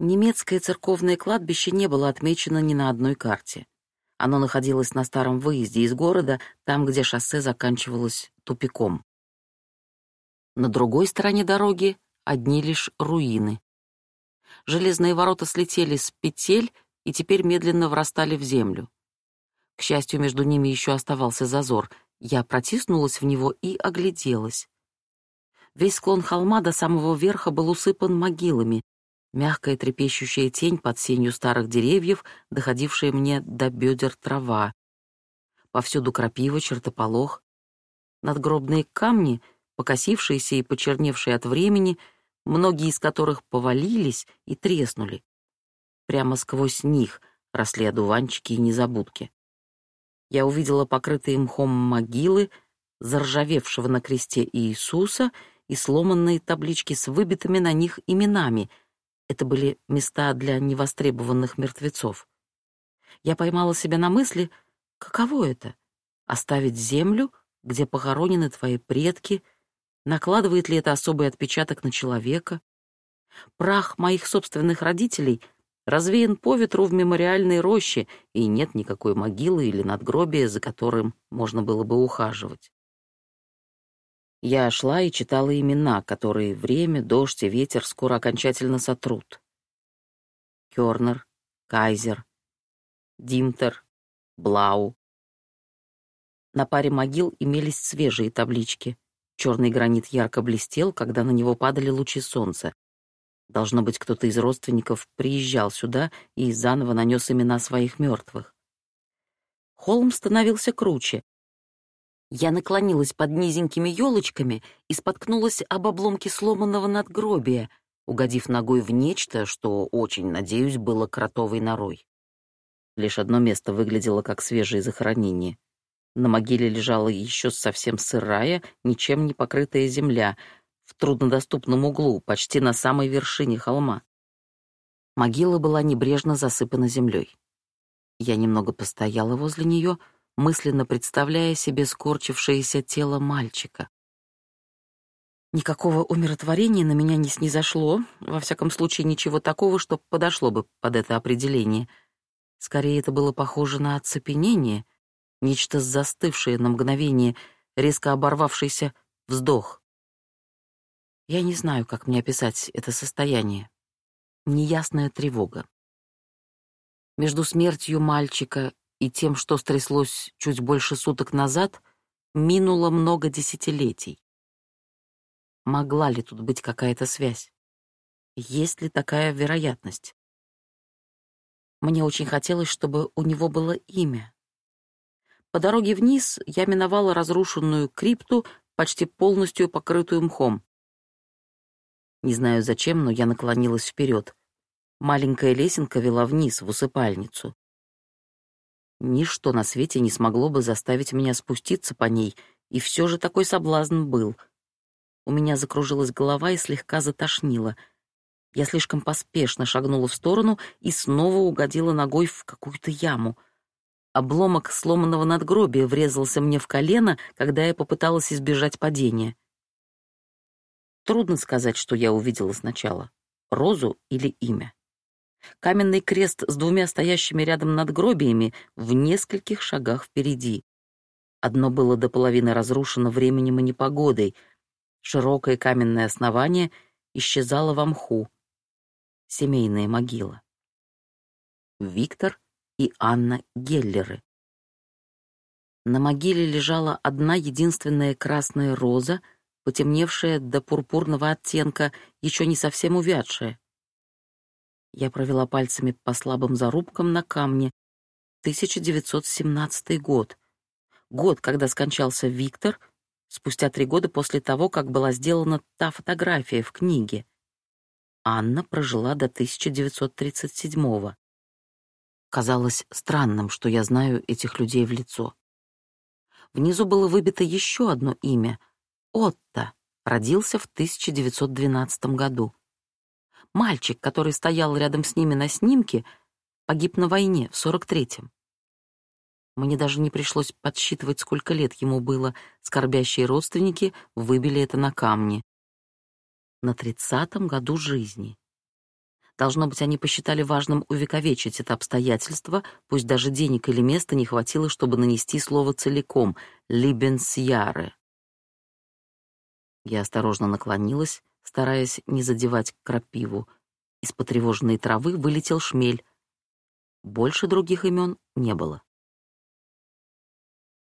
Немецкое церковное кладбище не было отмечено ни на одной карте. Оно находилось на старом выезде из города, там, где шоссе заканчивалось тупиком. На другой стороне дороги одни лишь руины. Железные ворота слетели с петель и теперь медленно врастали в землю. К счастью, между ними еще оставался зазор. Я протиснулась в него и огляделась. Весь склон холма до самого верха был усыпан могилами, мягкая трепещущая тень под сенью старых деревьев, доходившая мне до бедер трава. Повсюду крапива, чертополох. Надгробные камни, покосившиеся и почерневшие от времени, многие из которых повалились и треснули. Прямо сквозь них росли одуванчики и незабудки. Я увидела покрытые мхом могилы, заржавевшего на кресте Иисуса и сломанные таблички с выбитыми на них именами — это были места для невостребованных мертвецов. Я поймала себя на мысли, каково это — оставить землю, где похоронены твои предки, накладывает ли это особый отпечаток на человека. Прах моих собственных родителей развеян по ветру в мемориальной роще, и нет никакой могилы или надгробия, за которым можно было бы ухаживать. Я шла и читала имена, которые время, дождь и ветер скоро окончательно сотрут. Кёрнер, Кайзер, Димтер, Блау. На паре могил имелись свежие таблички. Черный гранит ярко блестел, когда на него падали лучи солнца. Должно быть, кто-то из родственников приезжал сюда и заново нанес имена своих мертвых. Холм становился круче, я наклонилась под низенькими елочками и споткнулась об обломке сломанного надгробия, угодив ногой в нечто, что, очень надеюсь, было кротовой норой. Лишь одно место выглядело как свежее захоронение. На могиле лежала еще совсем сырая, ничем не покрытая земля, в труднодоступном углу, почти на самой вершине холма. Могила была небрежно засыпана землей. Я немного постояла возле нее — мысленно представляя себе скорчившееся тело мальчика. Никакого умиротворения на меня не снизошло, во всяком случае ничего такого, что подошло бы под это определение. Скорее, это было похоже на оцепенение, нечто застывшее на мгновение, резко оборвавшийся вздох. Я не знаю, как мне описать это состояние. Неясная тревога. Между смертью мальчика и тем, что стряслось чуть больше суток назад, минуло много десятилетий. Могла ли тут быть какая-то связь? Есть ли такая вероятность? Мне очень хотелось, чтобы у него было имя. По дороге вниз я миновала разрушенную крипту, почти полностью покрытую мхом. Не знаю зачем, но я наклонилась вперед. Маленькая лесенка вела вниз, в усыпальницу. Ничто на свете не смогло бы заставить меня спуститься по ней, и все же такой соблазн был. У меня закружилась голова и слегка затошнило. Я слишком поспешно шагнула в сторону и снова угодила ногой в какую-то яму. Обломок сломанного надгробия врезался мне в колено, когда я попыталась избежать падения. Трудно сказать, что я увидела сначала — розу или имя. Каменный крест с двумя стоящими рядом надгробиями в нескольких шагах впереди. Одно было до половины разрушено временем и непогодой. Широкое каменное основание исчезало во мху. Семейная могила. Виктор и Анна Геллеры. На могиле лежала одна единственная красная роза, потемневшая до пурпурного оттенка, еще не совсем увядшая. Я провела пальцами по слабым зарубкам на камне. 1917 год. Год, когда скончался Виктор, спустя три года после того, как была сделана та фотография в книге. Анна прожила до 1937-го. Казалось странным, что я знаю этих людей в лицо. Внизу было выбито еще одно имя — Отто, родился в 1912 году. Мальчик, который стоял рядом с ними на снимке, погиб на войне в 43-м. Мне даже не пришлось подсчитывать, сколько лет ему было. Скорбящие родственники выбили это на камне. На тридцатом году жизни. Должно быть, они посчитали важным увековечить это обстоятельство, пусть даже денег или места не хватило, чтобы нанести слово целиком «либенсьяре». Я осторожно наклонилась, стараясь не задевать крапиву. Из потревоженной травы вылетел шмель. Больше других имен не было.